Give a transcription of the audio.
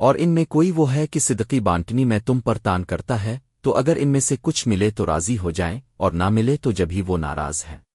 اور ان میں کوئی وہ ہے کہ صدقی بانٹنی میں تم پر تان کرتا ہے، تو اگر ان میں سے کچھ ملے تو راضی ہو جائیں، اور نہ ملے تو جبھی وہ ناراض ہے